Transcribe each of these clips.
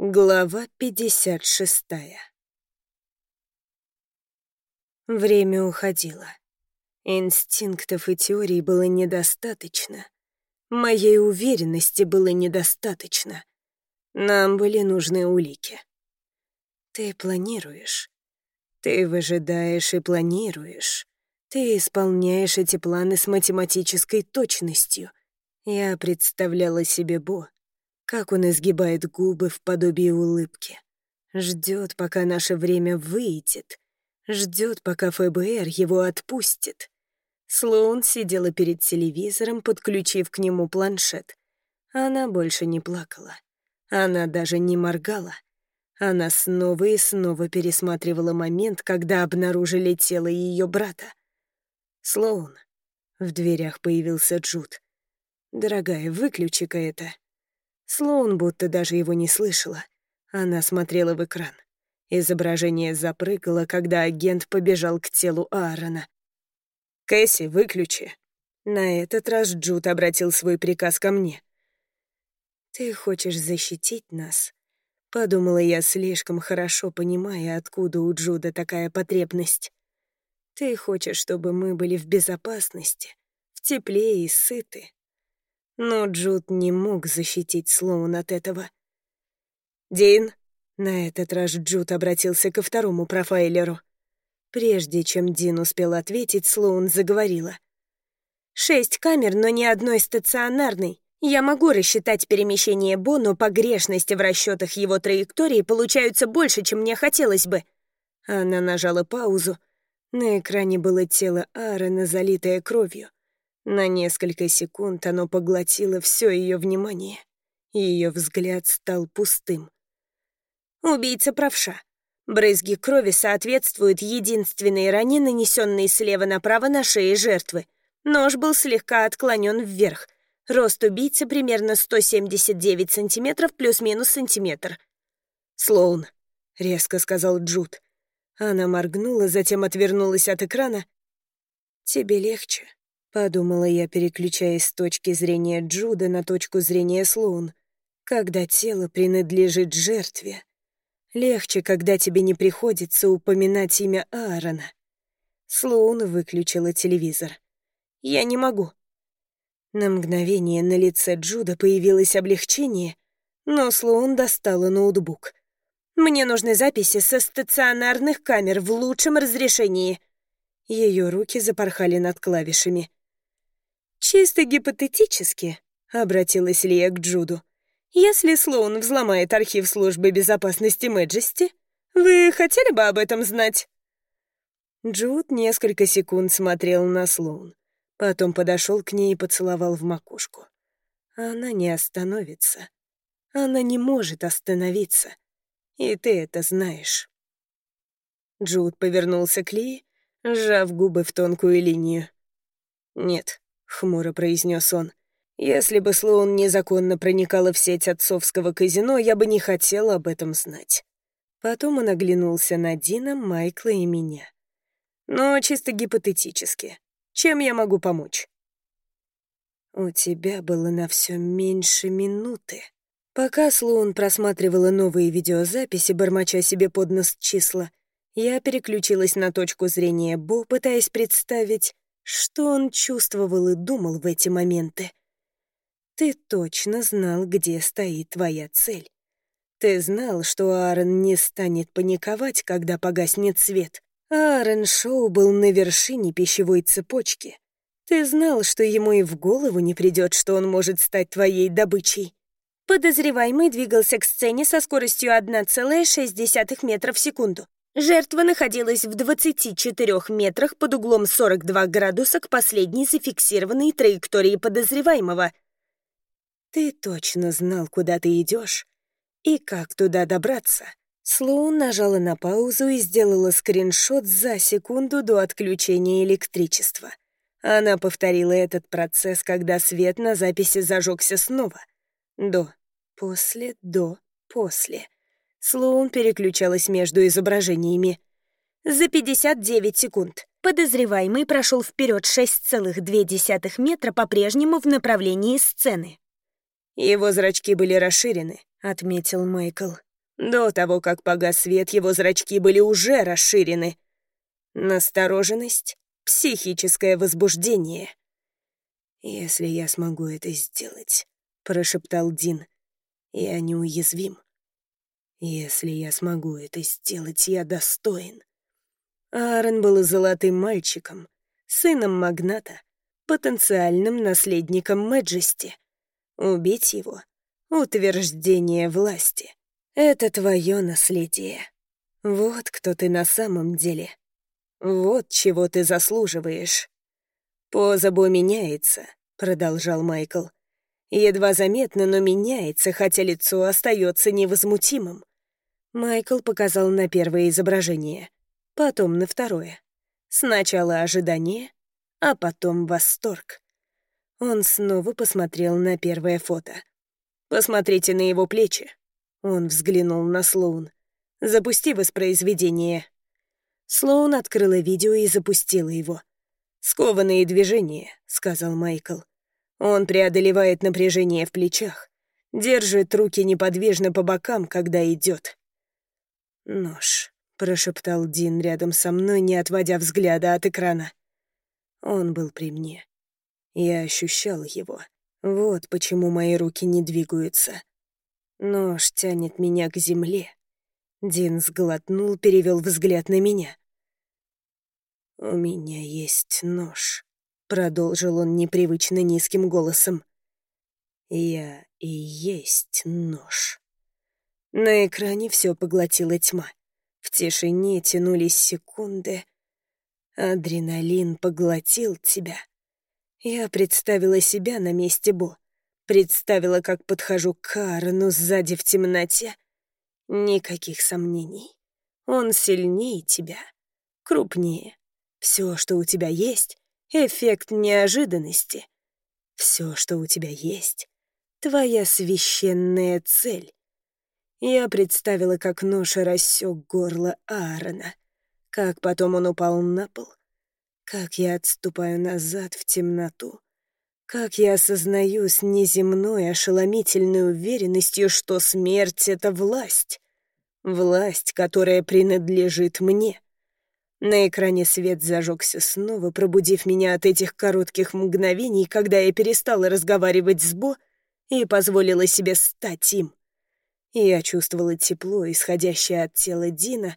Глава 56 Время уходило. Инстинктов и теорий было недостаточно. Моей уверенности было недостаточно. Нам были нужны улики. Ты планируешь. Ты выжидаешь и планируешь. Ты исполняешь эти планы с математической точностью. Я представляла себе Бо, как он изгибает губы в подобии улыбки. Ждет, пока наше время выйдет. Ждет, пока ФБР его отпустит. Слоун сидела перед телевизором, подключив к нему планшет. Она больше не плакала. Она даже не моргала. Она снова и снова пересматривала момент, когда обнаружили тело ее брата. «Слоун». В дверях появился Джуд. «Дорогая, выключи-ка это». Слоун будто даже его не слышала. Она смотрела в экран. Изображение запрыгало, когда агент побежал к телу Аарона. «Кэсси, выключи». На этот раз Джуд обратил свой приказ ко мне. «Ты хочешь защитить нас?» Подумала я, слишком хорошо понимая, откуда у Джуда такая потребность. «Ты хочешь, чтобы мы были в безопасности, в тепле и сыты?» Но Джуд не мог защитить Слоун от этого. «Дин!» — на этот раз Джуд обратился ко второму профайлеру. Прежде чем Дин успел ответить, Слоун заговорила. «Шесть камер, но ни одной стационарной. Я могу рассчитать перемещение Бо, но погрешности в расчетах его траектории получаются больше, чем мне хотелось бы». Она нажала паузу. На экране было тело Аарона, залитое кровью. На несколько секунд оно поглотило все ее внимание, ее взгляд стал пустым. Убийца правша. Брызги крови соответствуют единственной ране, нанесенной слева направо на шее жертвы. Нож был слегка отклонен вверх. Рост убийцы примерно 179 сантиметров плюс-минус сантиметр. «Слоун», — резко сказал Джуд. Она моргнула, затем отвернулась от экрана. «Тебе легче», Подумала я, переключаясь с точки зрения Джуда на точку зрения Слоун. Когда тело принадлежит жертве. Легче, когда тебе не приходится упоминать имя Аарона. Слоун выключила телевизор. «Я не могу». На мгновение на лице Джуда появилось облегчение, но Слоун достала ноутбук. «Мне нужны записи со стационарных камер в лучшем разрешении». Ее руки запорхали над клавишами. «Чисто гипотетически», — обратилась Лия к Джуду. «Если Слоун взломает архив службы безопасности Мэджести, вы хотели бы об этом знать?» Джуд несколько секунд смотрел на Слоун, потом подошел к ней и поцеловал в макушку. Она не остановится. Она не может остановиться. И ты это знаешь. Джуд повернулся к Ли, сжав губы в тонкую линию. «Нет, — хмуро произнес он. «Если бы Слоун незаконно проникала в сеть отцовского казино, я бы не хотел об этом знать». Потом он оглянулся на Дина, Майкла и меня. «Но чисто гипотетически. Чем я могу помочь?» «У тебя было на все меньше минуты». Пока Слоун просматривала новые видеозаписи, бормоча себе под нос числа, я переключилась на точку зрения Бо, пытаясь представить, что он чувствовал и думал в эти моменты? Ты точно знал, где стоит твоя цель. Ты знал, что Аарон не станет паниковать, когда погаснет свет. Аарон Шоу был на вершине пищевой цепочки. Ты знал, что ему и в голову не придет, что он может стать твоей добычей. Подозреваемый двигался к сцене со скоростью 1,6 метра в секунду. Жертва находилась в 24 метрах под углом 42 градуса к последней зафиксированной траектории подозреваемого. Ты точно знал, куда ты идешь и как туда добраться. Слоун нажала на паузу и сделала скриншот за секунду до отключения электричества. Она повторила этот процесс, когда свет на записи зажегся снова. До, после, до, после. Слоун переключалась между изображениями. За 59 секунд подозреваемый прошел вперед 6,2 метра по-прежнему в направлении сцены. «Его зрачки были расширены», — отметил Майкл. До того, как погас свет, его зрачки были уже расширены. Настороженность, психическое возбуждение. «Если я смогу это сделать», — прошептал Дин, — «я неуязвим. Если я смогу это сделать, я достоин». Аарон был золотым мальчиком, сыном магната, потенциальным наследником Мэджести. Убить его — утверждение власти. Это твое наследие. Вот кто ты на самом деле. Вот чего ты заслуживаешь. Поза Бо меняется, продолжал Майкл. Едва заметно, но меняется, хотя лицо остается невозмутимым. Майкл показал на первое изображение, потом на второе. Сначала ожидание, а потом восторг. Он снова посмотрел на первое фото. «Посмотрите на его плечи». Он взглянул на Слоун. «Запусти воспроизведение». Слоун открыла видео и запустила его. «Скованные движения», — сказал Майкл. Он преодолевает напряжение в плечах, держит руки неподвижно по бокам, когда идет. «Нож», — прошептал Дин рядом со мной, не отводя взгляда от экрана. Он был при мне. Я ощущал его. Вот почему мои руки не двигаются. Нож тянет меня к земле. Дин сглотнул, перевел взгляд на меня. «У меня есть нож», — продолжил он непривычно низким голосом. «Я и есть нож». На экране все поглотила тьма. В тишине тянулись секунды. Адреналин поглотил тебя. Я представила себя на месте Бо. Представила, как подхожу к Карну сзади в темноте. Никаких сомнений. Он сильнее тебя, крупнее. Все, что у тебя есть — эффект неожиданности. Все, что у тебя есть — твоя священная цель. Я представила, как нож рассек горло Аарона, как потом он упал на пол, как я отступаю назад в темноту, как я осознаю с неземной ошеломительной уверенностью, что смерть — это власть. Власть, которая принадлежит мне. На экране свет зажегся снова, пробудив меня от этих коротких мгновений, когда я перестала разговаривать с Бо и позволила себе стать им. Я чувствовала тепло, исходящее от тела Дина,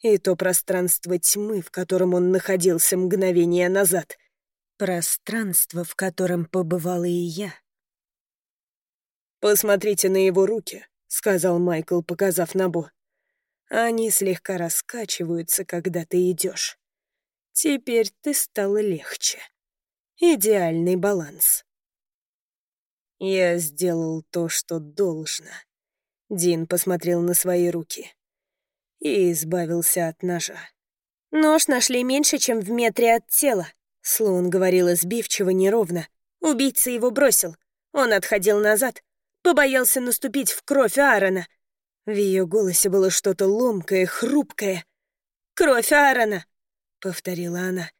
и то пространство тьмы, в котором он находился мгновение назад. Пространство, в котором побывала и я. «Посмотрите на его руки», — сказал Майкл, показав на Бо. Они слегка раскачиваются, когда ты идешь. Теперь ты стала легче. Идеальный баланс. Я сделал то, что должно. Дин посмотрел на свои руки и избавился от ножа. «Нож нашли меньше, чем в метре от тела», — Слоун говорила сбивчиво неровно. Убийца его бросил. Он отходил назад, побоялся наступить в кровь Аарона, в ее голосе было что-то ломкое, хрупкое. «Кровь Аарона!» — повторила она.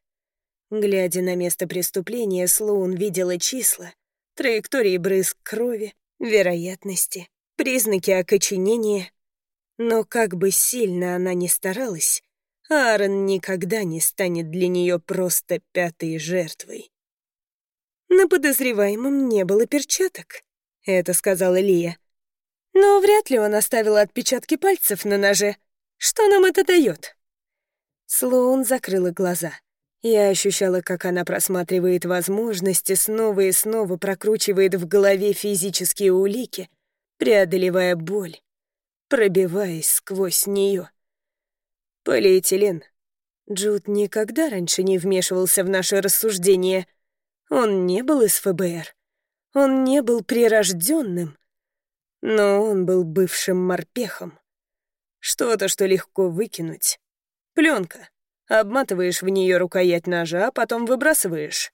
Глядя на место преступления, Слоун видела числа, траектории брызг крови, вероятности, признаки окоченения. Но как бы сильно она ни старалась, Аарон никогда не станет для нее просто пятой жертвой. «На подозреваемом не было перчаток», — это сказала Лия. Но вряд ли он оставил отпечатки пальцев на ноже. Что нам это дает? Слоун закрыла глаза. Я ощущала, как она просматривает возможности, снова и снова прокручивает в голове физические улики, преодолевая боль, пробиваясь сквозь нее. Полиэтилен. Джуд никогда раньше не вмешивался в наши рассуждения. Он не был из ФБР. Он не был прирожденным. Но он был бывшим морпехом. Что-то, что легко выкинуть. Пленка. Обматываешь в нее рукоять ножа, а потом выбрасываешь.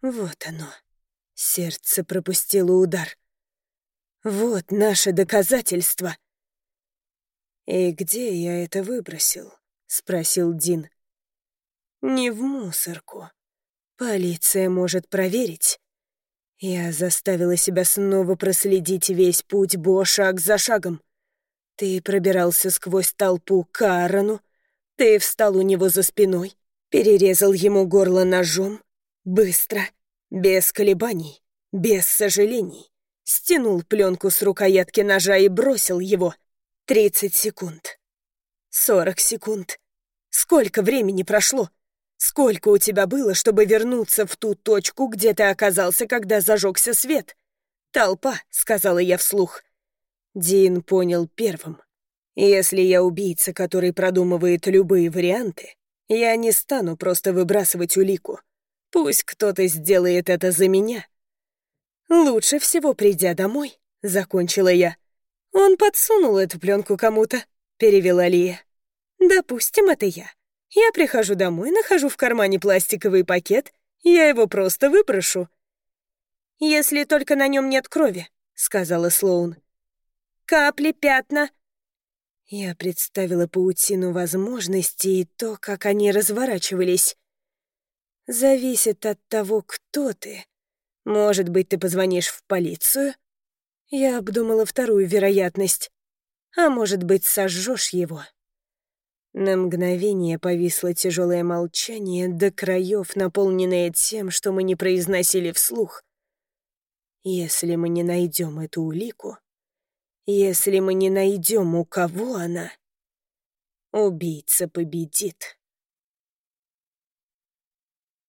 Вот оно. Сердце пропустило удар. Вот наше доказательство. «И где я это выбросил?» — спросил Дин. «Не в мусорку. Полиция может проверить. Я заставила себя снова проследить весь путь Бо шаг за шагом. Ты пробирался сквозь толпу к Аарону, ты встал у него за спиной, перерезал ему горло ножом, быстро, без колебаний, без сожалений, стянул пленку с рукоятки ножа и бросил его. Тридцать секунд. Сорок секунд. Сколько времени прошло? Сколько у тебя было, чтобы вернуться в ту точку, где ты оказался, когда зажегся свет? Толпа, сказала я вслух. Дин понял первым. Если я убийца, который продумывает любые варианты, я не стану просто выбрасывать улику. Пусть кто-то сделает это за меня. Лучше всего, придя домой, закончила я. Он подсунул эту пленку кому-то, перевела Лия. Допустим, это я. Я прихожу домой, нахожу в кармане пластиковый пакет, я его просто выброшу. «Если только на нем нет крови», — сказала Слоун. «Капли, пятна, я представила паутину возможностей и то, как они разворачивались. Зависит от того, кто ты. Может быть, ты позвонишь в полицию? Я обдумала вторую вероятность. А может быть, сожжешь его. На мгновение повисло тяжелое молчание до краев, наполненное тем, что мы не произносили вслух. Если мы не найдем эту улику, если мы не найдем, у кого она, убийца победит.